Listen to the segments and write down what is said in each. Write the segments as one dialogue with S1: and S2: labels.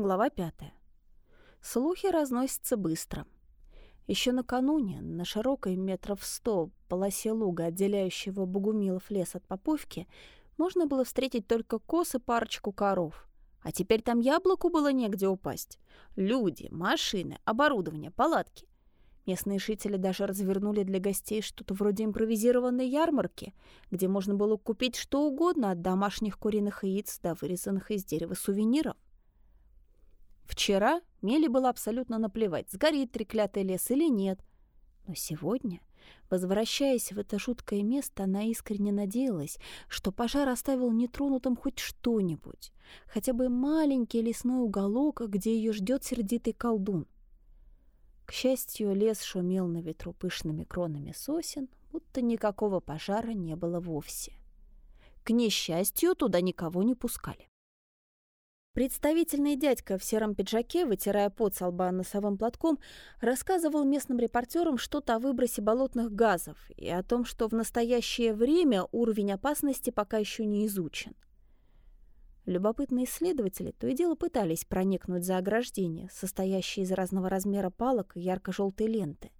S1: Глава пятая. Слухи разносятся быстро. Еще накануне на широкой метров сто полосе луга, отделяющего Богумилов лес от Поповки, можно было встретить только коз и парочку коров. А теперь там яблоку было негде упасть. Люди, машины, оборудование, палатки. Местные жители даже развернули для гостей что-то вроде импровизированной ярмарки, где можно было купить что угодно от домашних куриных яиц до вырезанных из дерева сувениров. Вчера Мели было абсолютно наплевать, сгорит треклятый лес или нет. Но сегодня, возвращаясь в это жуткое место, она искренне надеялась, что пожар оставил нетронутым хоть что-нибудь, хотя бы маленький лесной уголок, где ее ждет сердитый колдун. К счастью, лес шумел на ветру пышными кронами сосен, будто никакого пожара не было вовсе. К несчастью, туда никого не пускали. Представительный дядька в сером пиджаке, вытирая пот со лба носовым платком, рассказывал местным репортерам что-то о выбросе болотных газов и о том, что в настоящее время уровень опасности пока еще не изучен. Любопытные исследователи то и дело пытались проникнуть за ограждение, состоящее из разного размера палок и ярко-желтой ленты.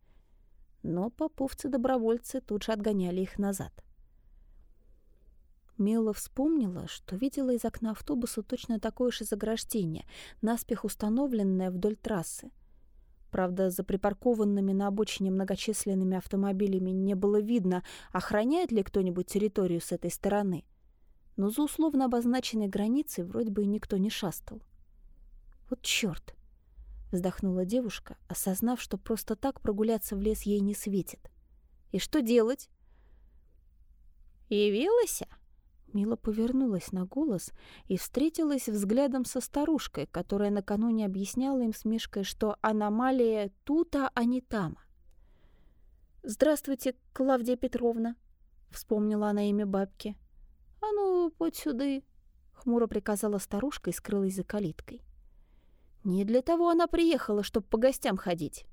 S1: Но поповцы-добровольцы тут же отгоняли их назад — Мила вспомнила, что видела из окна автобуса точно такое же заграждение, наспех установленное вдоль трассы. Правда, за припаркованными на обочине многочисленными автомобилями не было видно, охраняет ли кто-нибудь территорию с этой стороны. Но за условно обозначенной границей вроде бы никто не шастал. «Вот чёрт!» — вздохнула девушка, осознав, что просто так прогуляться в лес ей не светит. «И что делать?» «Явилась?» Мила повернулась на голос и встретилась взглядом со старушкой, которая накануне объясняла им с Мишкой, что аномалия тут, а не там. «Здравствуйте, Клавдия Петровна», — вспомнила она имя бабки. «А ну, подь сюды», — хмуро приказала старушка и скрылась за калиткой. Не для того она приехала, чтобы по гостям ходить.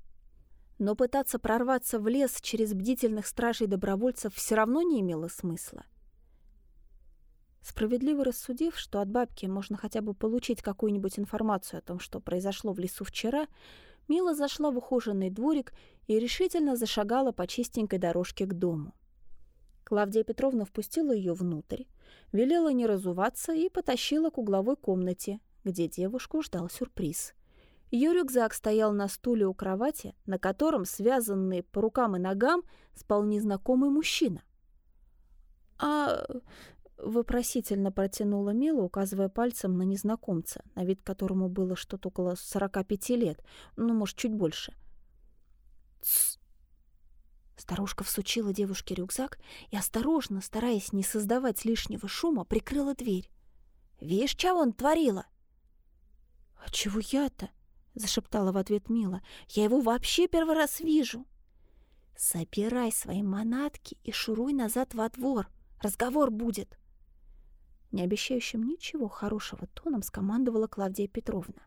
S1: Но пытаться прорваться в лес через бдительных стражей-добровольцев все равно не имело смысла. Справедливо рассудив, что от бабки можно хотя бы получить какую-нибудь информацию о том, что произошло в лесу вчера, Мила зашла в ухоженный дворик и решительно зашагала по чистенькой дорожке к дому. Клавдия Петровна впустила ее внутрь, велела не разуваться и потащила к угловой комнате, где девушку ждал сюрприз. Ее рюкзак стоял на стуле у кровати, на котором, связанный по рукам и ногам, спал незнакомый мужчина. «А Вопросительно протянула Мила, указывая пальцем на незнакомца, на вид которому было что-то около 45 лет, ну, может, чуть больше. «Тссс!» Старушка всучила девушке рюкзак и, осторожно, стараясь не создавать лишнего шума, прикрыла дверь. «Видишь, что он творила?» «А чего я-то?» — зашептала в ответ Мила. «Я его вообще первый раз вижу!» «Собирай свои манатки и шуруй назад во двор. Разговор будет!» Не обещающим ничего хорошего тоном скомандовала Клавдия Петровна.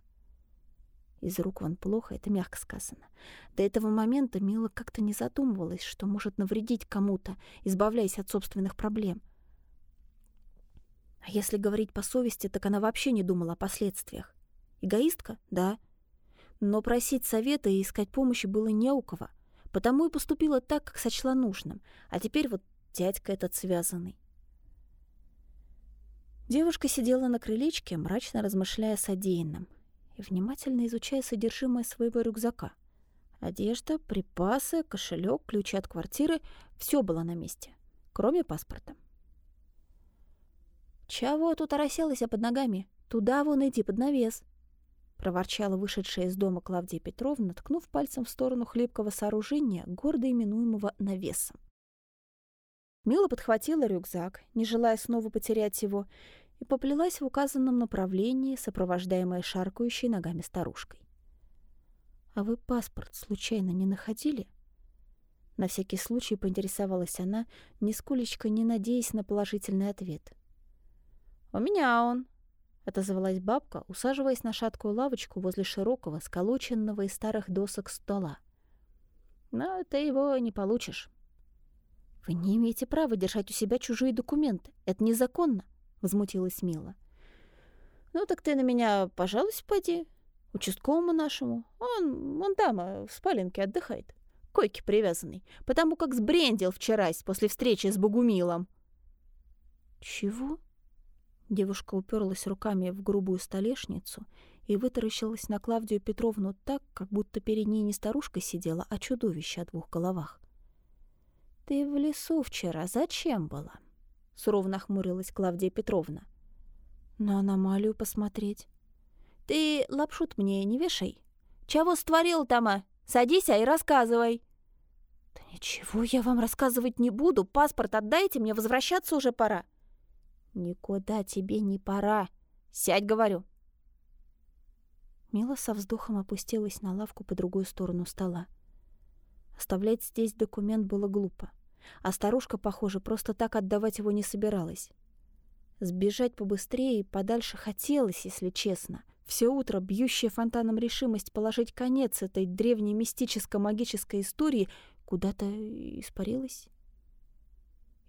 S1: Из рук вон плохо, это мягко сказано. До этого момента Мила как-то не задумывалась, что может навредить кому-то, избавляясь от собственных проблем. А если говорить по совести, так она вообще не думала о последствиях. Эгоистка? Да. Но просить совета и искать помощи было не у кого. Потому и поступила так, как сочла нужным. А теперь вот дядька этот связанный. Девушка сидела на крылечке, мрачно размышляя о содеянном и внимательно изучая содержимое своего рюкзака. Одежда, припасы, кошелек, ключи от квартиры — все было на месте, кроме паспорта. «Чего тут ороселась под ногами? Туда вон иди, под навес!» — проворчала вышедшая из дома Клавдия Петровна, ткнув пальцем в сторону хлипкого сооружения, гордо именуемого навесом. Мила подхватила рюкзак, не желая снова потерять его, и поплелась в указанном направлении, сопровождаемая шаркающей ногами старушкой. «А вы паспорт случайно не находили?» На всякий случай поинтересовалась она, нисколечко не надеясь на положительный ответ. «У меня он», — отозвалась бабка, усаживаясь на шаткую лавочку возле широкого, сколоченного из старых досок стола. «Но ты его не получишь». «Вы не имеете права держать у себя чужие документы. Это незаконно», — возмутилась Мила. Ну так ты на меня, пожалуйста, поди. Участковому нашему. Он, он там, а, в спаленке отдыхает. К койке привязанный. Потому как сбрендил вчерась после встречи с Богумилом. Чего? Девушка уперлась руками в грубую столешницу и вытаращилась на Клавдию Петровну так, как будто перед ней не старушка сидела, а чудовище о двух головах. «Ты в лесу вчера зачем была?» — сурово нахмурилась Клавдия Петровна. «На аномалию посмотреть». «Ты лапшут мне не вешай. Чего створил тама? Садись, а и рассказывай». «Да ничего я вам рассказывать не буду. Паспорт отдайте, мне возвращаться уже пора». «Никуда тебе не пора. Сядь, говорю». Мила со вздохом опустилась на лавку по другую сторону стола. Оставлять здесь документ было глупо. А старушка, похоже, просто так отдавать его не собиралась. Сбежать побыстрее и подальше хотелось, если честно. Все утро бьющая фонтаном решимость положить конец этой древней мистическо-магической истории куда-то испарилась.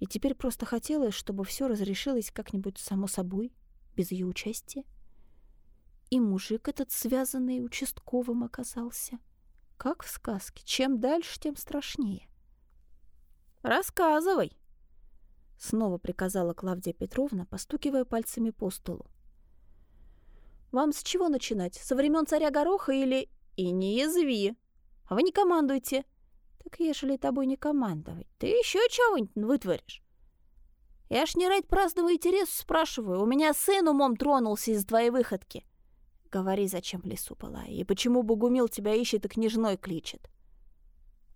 S1: И теперь просто хотелось, чтобы все разрешилось как-нибудь само собой, без ее участия. И мужик этот связанный участковым оказался. Как в сказке. Чем дальше, тем страшнее. «Рассказывай!» Снова приказала Клавдия Петровна, постукивая пальцами по столу. «Вам с чего начинать? Со времен царя Гороха или...» «И не язви! А вы не командуйте!» «Так ежели тобой не командовать, ты еще чего-нибудь вытворишь?» «Я ж не ради праздного интереса спрашиваю. У меня сын умом тронулся из твоей выходки. Говори, зачем в лесу была, и почему Богумил тебя ищет и княжной кличет?»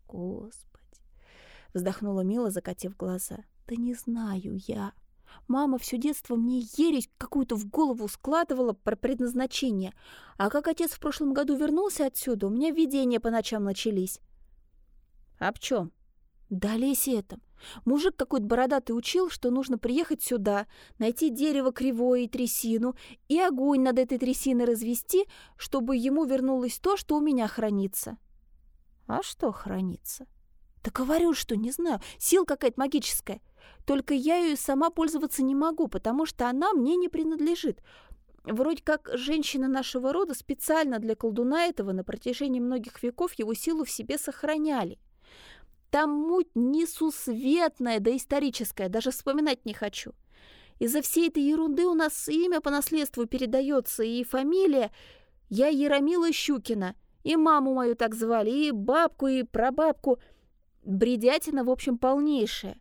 S1: «Господи!» — вздохнула Мила, закатив глаза. «Да не знаю я. Мама все детство мне ересь какую-то в голову складывала про предназначение. А как отец в прошлом году вернулся отсюда, у меня видения по ночам начались». «Об чем?» «Да лесе этом. Мужик какой-то бородатый учил, что нужно приехать сюда, найти дерево кривое и трясину, и огонь над этой трясиной развести, чтобы ему вернулось то, что у меня хранится. А что хранится? Да говорю, что не знаю, сила какая-то магическая. Только я ее сама пользоваться не могу, потому что она мне не принадлежит. Вроде как женщины нашего рода специально для колдуна этого на протяжении многих веков его силу в себе сохраняли. Там муть несусветная, да историческая, даже вспоминать не хочу. Из-за всей этой ерунды у нас имя по наследству передается, и фамилия. Я Яромила Щукина, и маму мою так звали, и бабку, и прабабку. Бредятина, в общем, полнейшая.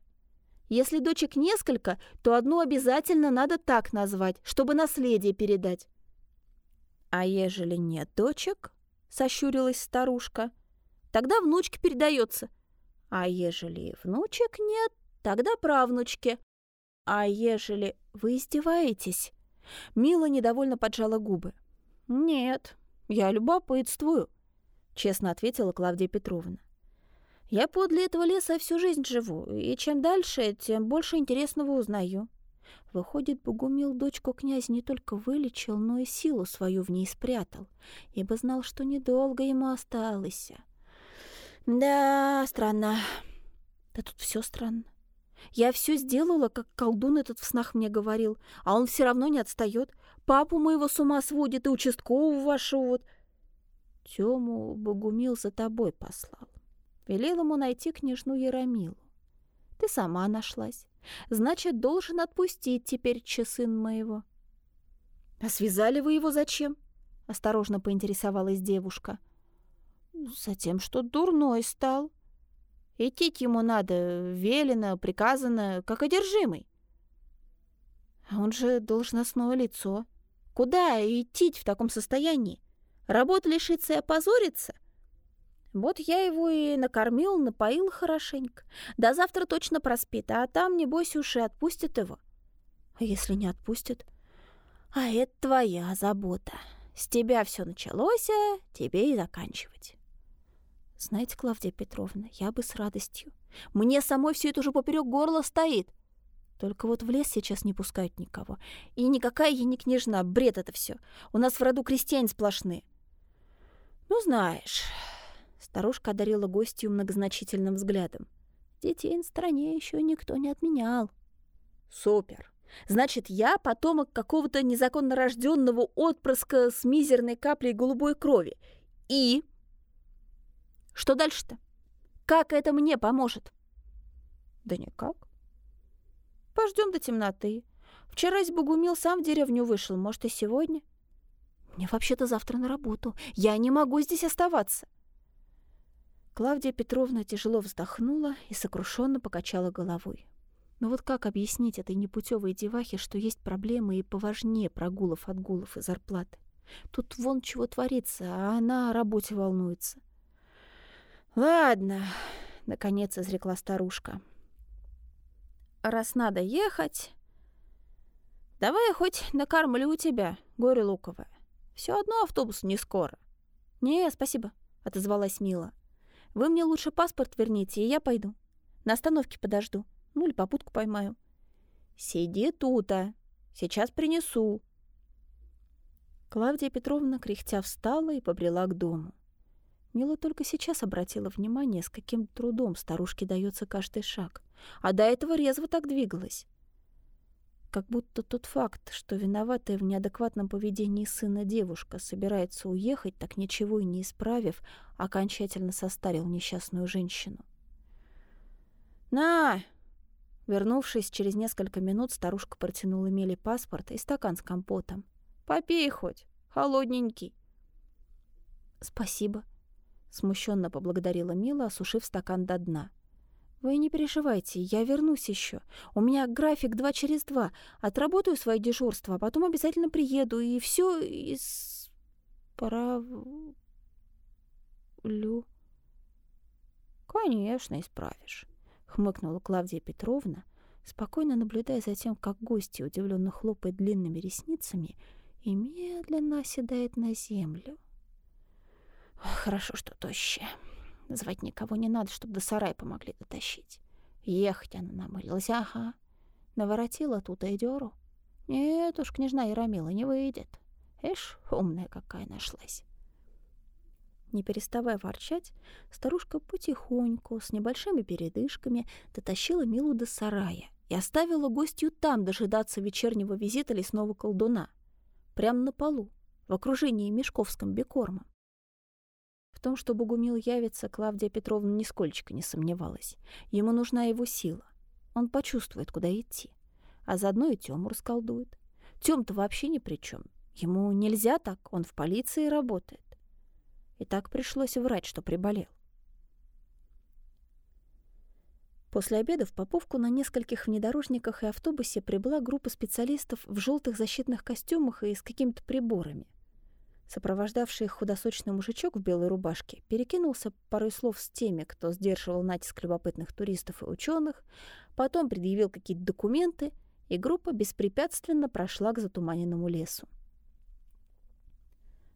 S1: Если дочек несколько, то одну обязательно надо так назвать, чтобы наследие передать. «А ежели нет дочек?» — сощурилась старушка. «Тогда внучке передается. А ежели внучек нет, тогда правнучки. А ежели вы издеваетесь? Мила недовольно поджала губы. Нет, я любопытствую, честно ответила Клавдия Петровна. Я подле этого леса всю жизнь живу, и чем дальше, тем больше интересного узнаю. Выходит, Богумил дочку князь не только вылечил, но и силу свою в ней спрятал, ибо знал, что недолго ему осталось. Да, странно. Да тут все странно. Я все сделала, как колдун этот в снах мне говорил, а он все равно не отстает. Папу моего с ума сводит и участкового вашего вот. Тему Богумил за тобой послал. Велел ему найти княжну Яромилу. Ты сама нашлась. Значит, должен отпустить теперь сын моего. А связали вы его зачем? Осторожно поинтересовалась девушка. — Затем, что дурной стал. Идти ему надо, велено, приказано, как одержимый. Он же должностное лицо. Куда идти в таком состоянии? Работа лишиться и опозориться? Вот я его и накормил, напоил хорошенько. До завтра точно проспит, а там, небось, уж и отпустят его. А если не отпустят? А это твоя забота. С тебя все началось, а тебе и заканчивать. Знаете, Клавдия Петровна, я бы с радостью. Мне самой все это уже поперек горла стоит. Только вот в лес сейчас не пускают никого. И никакая я не княжна, бред это все. У нас в роду крестьяне сплошные. Ну, знаешь... Старушка одарила гостью многозначительным взглядом. Детей на стороне еще никто не отменял. Супер. Значит, я потомок какого-то незаконно рожденного отпрыска с мизерной каплей голубой крови. И... Что дальше-то? Как это мне поможет? Да никак. Пождем до темноты. Вчера из Богумил сам в деревню вышел, может, и сегодня. Мне вообще-то завтра на работу. Я не могу здесь оставаться. Клавдия Петровна тяжело вздохнула и сокрушенно покачала головой. Но вот как объяснить этой непутевой девахе, что есть проблемы и поважнее прогулов, отгулов и зарплаты? Тут вон чего творится, а она о работе волнуется. «Ладно», — наконец изрекла старушка. «Раз надо ехать, давай я хоть накормлю тебя, горе луковое. Все одно автобус не скоро». «Не, спасибо», — отозвалась Мила. «Вы мне лучше паспорт верните, и я пойду. На остановке подожду». Ну или попутку поймаю. Сиди тут-а. Сейчас принесу. Клавдия Петровна кряхтя встала и побрела к дому. Мила только сейчас обратила внимание, с каким трудом старушке дается каждый шаг, а до этого резво так двигалась. Как будто тот факт, что виноватая в неадекватном поведении сына девушка собирается уехать, так ничего и не исправив, окончательно состарил несчастную женщину. «На, Вернувшись через несколько минут, старушка протянула Меле паспорт и стакан с компотом. «Попей хоть, холодненький». «Спасибо», — смущенно поблагодарила Мила, осушив стакан до дна. «Вы не переживайте, я вернусь еще. У меня график два через два. Отработаю свое дежурство, а потом обязательно приеду, и все исправлю». «Конечно, исправишь» хмыкнула Клавдия Петровна, спокойно наблюдая за тем, как гости удивленно хлопает длинными ресницами и медленно оседает на землю. Хорошо, что тощая. Звать никого не надо, чтобы до сарая помогли дотащить. Ехать она намылилась, ага. Наворотила тут и дёру. Нет уж, княжна Яромила не выйдет. Эш, умная какая нашлась. Не переставая ворчать, старушка потихоньку, с небольшими передышками, дотащила Милу до сарая и оставила гостью там дожидаться вечернего визита лесного колдуна. Прямо на полу, в окружении мешков с комбикормом. Том, что Богумил явится, Клавдия Петровна нисколько не сомневалась. Ему нужна его сила. Он почувствует, куда идти. А заодно и Тему расколдует. Тем-то вообще ни при чем. Ему нельзя так, он в полиции работает и так пришлось врать, что приболел. После обеда в Поповку на нескольких внедорожниках и автобусе прибыла группа специалистов в желтых защитных костюмах и с какими-то приборами. Сопровождавший их худосочный мужичок в белой рубашке перекинулся парой слов с теми, кто сдерживал натиск любопытных туристов и ученых, потом предъявил какие-то документы, и группа беспрепятственно прошла к затуманенному лесу.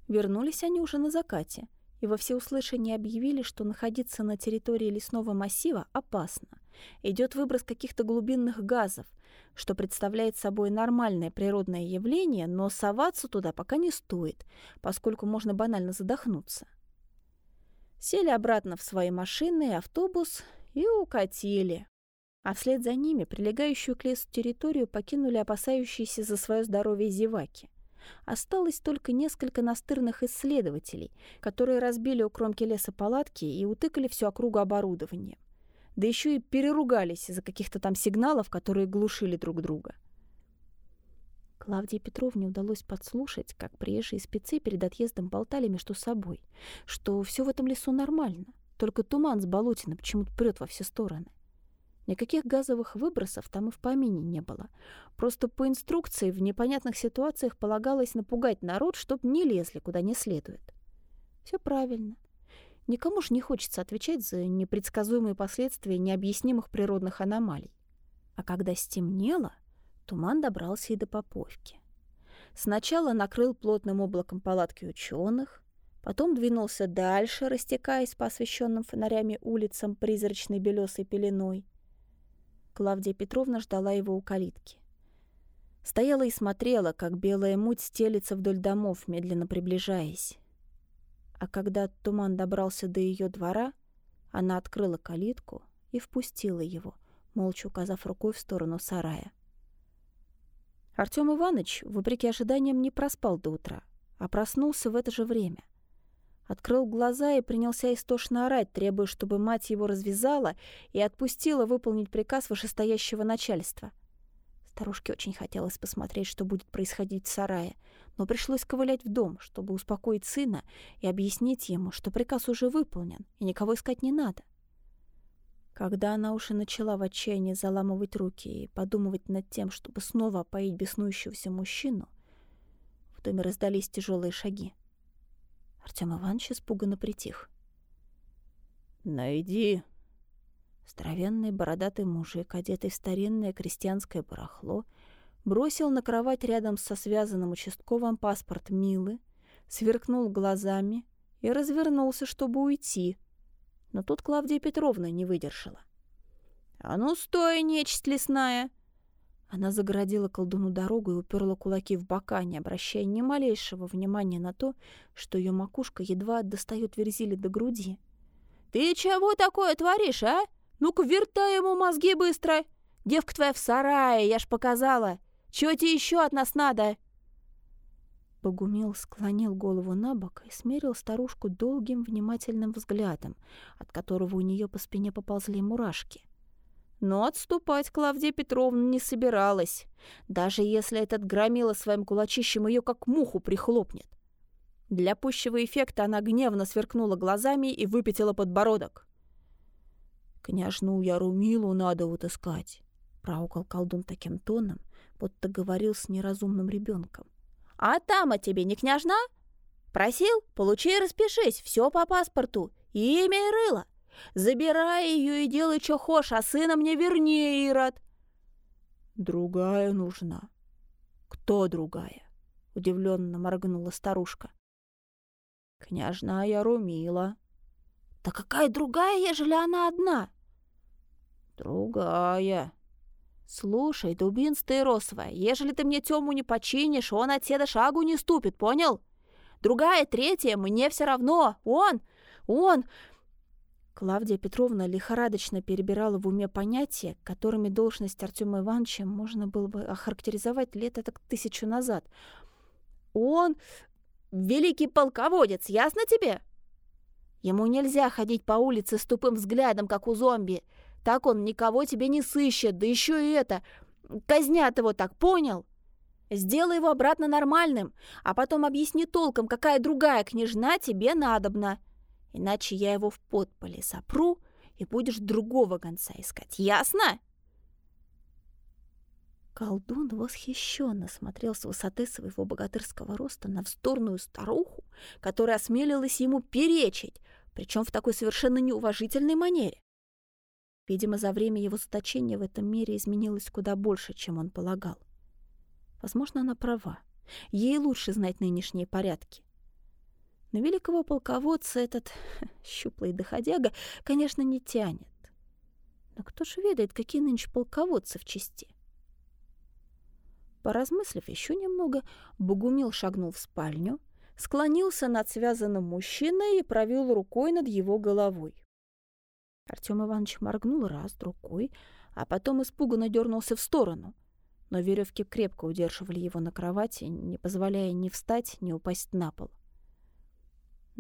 S1: Вернулись они уже на закате, и во всеуслышание объявили, что находиться на территории лесного массива опасно. Идет выброс каких-то глубинных газов, что представляет собой нормальное природное явление, но соваться туда пока не стоит, поскольку можно банально задохнуться. Сели обратно в свои машины и автобус и укатили. А вслед за ними прилегающую к лесу территорию покинули опасающиеся за свое здоровье зеваки. Осталось только несколько настырных исследователей, которые разбили у кромки леса палатки и утыкали всю округу оборудованием. Да еще и переругались из-за каких-то там сигналов, которые глушили друг друга. Клавдии Петровне удалось подслушать, как приезжие спецы перед отъездом болтали между собой, что все в этом лесу нормально, только туман с болотина почему-то прет во все стороны. Никаких газовых выбросов там и в помине не было. Просто по инструкции в непонятных ситуациях полагалось напугать народ, чтоб не лезли куда не следует. Все правильно. Никому же не хочется отвечать за непредсказуемые последствия необъяснимых природных аномалий. А когда стемнело, туман добрался и до Поповки. Сначала накрыл плотным облаком палатки ученых, потом двинулся дальше, растекаясь по освещенным фонарями улицам призрачной белесой пеленой — Клавдия Петровна ждала его у калитки. Стояла и смотрела, как белая муть стелится вдоль домов, медленно приближаясь. А когда туман добрался до ее двора, она открыла калитку и впустила его, молча указав рукой в сторону сарая. Артём Иванович, вопреки ожиданиям, не проспал до утра, а проснулся в это же время. Открыл глаза и принялся истошно орать, требуя, чтобы мать его развязала и отпустила выполнить приказ вышестоящего начальства. Старушке очень хотелось посмотреть, что будет происходить в сарае, но пришлось ковылять в дом, чтобы успокоить сына и объяснить ему, что приказ уже выполнен и никого искать не надо. Когда она уж и начала в отчаянии заламывать руки и подумывать над тем, чтобы снова опоить беснующегося мужчину, в доме раздались тяжелые шаги. Артем Иванович испуганно притих.
S2: «Найди!»
S1: Здоровенный бородатый мужик, одетый в старинное крестьянское барахло, бросил на кровать рядом со связанным участковым паспорт Милы, сверкнул глазами и развернулся, чтобы уйти. Но тут Клавдия Петровна не выдержала. «А ну, стой, нечисть лесная!» Она загородила колдуну дорогу и уперла кулаки в бока, не обращая ни малейшего внимания на то, что ее макушка едва достает верзили до груди. «Ты чего такое творишь, а? Ну-ка, вертай ему мозги быстро! Девка твоя в сарае, я ж показала! Чего тебе еще от нас надо?» Богумил склонил голову на бок и смерил старушку долгим внимательным взглядом, от которого у нее по спине поползли мурашки. Но отступать Клавдия Петровна не собиралась, даже если этот громила своим кулачищем ее как муху прихлопнет. Для пущего эффекта она гневно сверкнула глазами и выпятила подбородок. «Княжну Ярумилу надо утыскать», — проукал колдун таким тоном, будто говорил с неразумным ребенком. «А там о тебе не княжна? Просил? Получи и распишись, все по паспорту, имя и рыло. Забирай ее и делай, что хочешь, а сына мне верни, Ирод!»
S2: «Другая нужна».
S1: «Кто другая?» — удивленно моргнула старушка.
S2: «Княжна Ярумила».
S1: «Да какая другая, ежели она одна?»
S2: «Другая».
S1: «Слушай, дубинс ты росовая, ежели ты мне Тему не починишь, он от седа шагу не ступит, понял? Другая, третья, мне все равно, он, он, Клавдия Петровна лихорадочно перебирала в уме понятия, которыми должность Артема Ивановича можно было бы охарактеризовать лет это тысячу назад. «Он великий полководец, ясно тебе? Ему нельзя ходить по улице с тупым взглядом, как у зомби. Так он никого тебе не сыщет, да еще и это, казнят его так, понял?» Сделай его обратно нормальным, а потом объясни толком, какая другая княжна тебе надобна. Иначе я его в подполе сопру, и будешь другого гонца искать. Ясно?» Колдун восхищенно смотрел с высоты своего богатырского роста на вздорную старуху, которая осмелилась ему перечить, причем в такой совершенно неуважительной манере. Видимо, за время его заточения в этом мире изменилось куда больше, чем он полагал. Возможно, она права. Ей лучше знать нынешние порядки. На великого полководца этот щуплый доходяга, конечно, не тянет. Но кто же ведает, какие нынче полководцы в чести? Поразмыслив еще немного, Богумил шагнул в спальню, склонился над связанным мужчиной и провел рукой над его головой. Артем Иванович моргнул раз, другой, а потом испуганно дернулся в сторону. Но веревки крепко удерживали его на кровати, не позволяя ни встать, ни упасть на пол.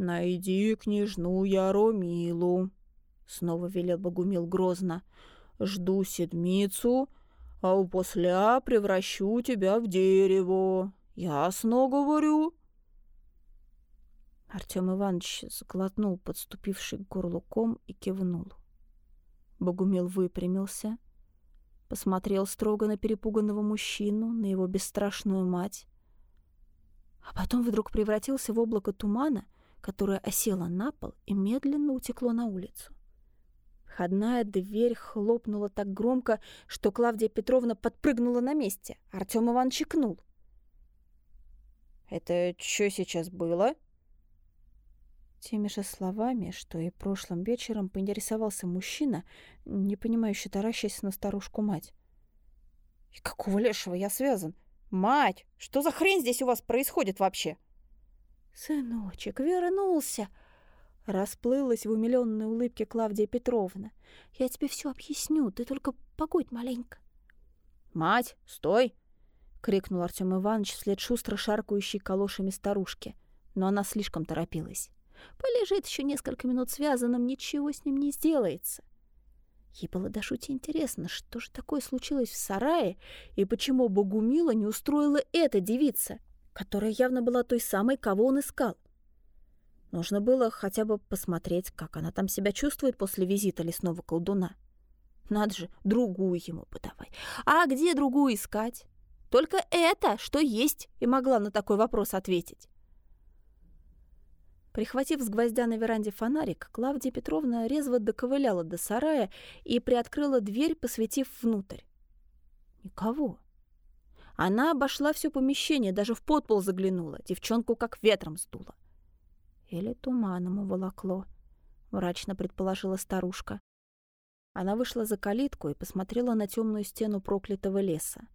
S2: «Найди княжну Яромилу», — снова велел Богумил грозно. «Жду седмицу, а у после превращу тебя в дерево. Ясно говорю?»
S1: Артем Иванович заглотнул подступивший к горлу ком и кивнул. Богумил выпрямился, посмотрел строго на перепуганного мужчину, на его бесстрашную мать, а потом вдруг превратился в облако тумана — которое осело на пол и медленно утекло на улицу. Входная дверь хлопнула так громко, что Клавдия Петровна подпрыгнула на месте. Артем Иван чекнул.
S2: «Это что сейчас было?»
S1: Теми же словами, что и прошлым вечером поинтересовался мужчина, не понимающий таращась на старушку-мать.
S2: «И какого лешего я связан? Мать, что за хрень здесь у вас происходит вообще?»
S1: «Сыночек, вернулся!» Расплылась в умиленной улыбке Клавдия Петровна. «Я тебе все объясню, ты только погодь маленько».
S2: «Мать, стой!
S1: — крикнул Артем Иванович вслед шустро шаркающей калошами старушки. Но она слишком торопилась. Полежит еще несколько минут связанным, ничего с ним не сделается. Ей было до шути интересно, что же такое случилось в сарае, и почему Богумила не устроила эта девица, которая явно была той самой, кого он искал. Нужно было хотя бы посмотреть, как она там себя чувствует после визита лесного колдуна. Надо же, другую ему подавай. А где другую искать? Только это, что есть, и могла на такой вопрос ответить. Прихватив с гвоздя на веранде фонарик, Клавдия Петровна резво доковыляла до сарая и приоткрыла дверь, посветив внутрь. Никого. Она обошла все помещение, даже в подпол заглянула, девчонку как ветром сдуло. Или туманом уволокло, мрачно предположила старушка. Она вышла за калитку и посмотрела на темную стену проклятого леса.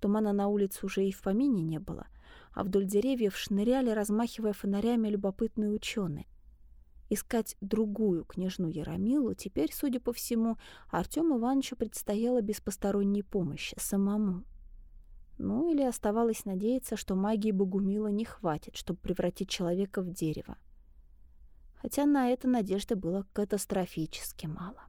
S1: Тумана на улице уже и в помине не было, а вдоль деревьев шныряли, размахивая фонарями, любопытные ученые. Искать другую княжну Яромилу теперь, судя по всему, Артему Ивановичу предстояло без посторонней помощи, самому. Ну или оставалось надеяться, что магии Богумила не хватит, чтобы превратить человека в дерево. Хотя на это надежды было катастрофически мало.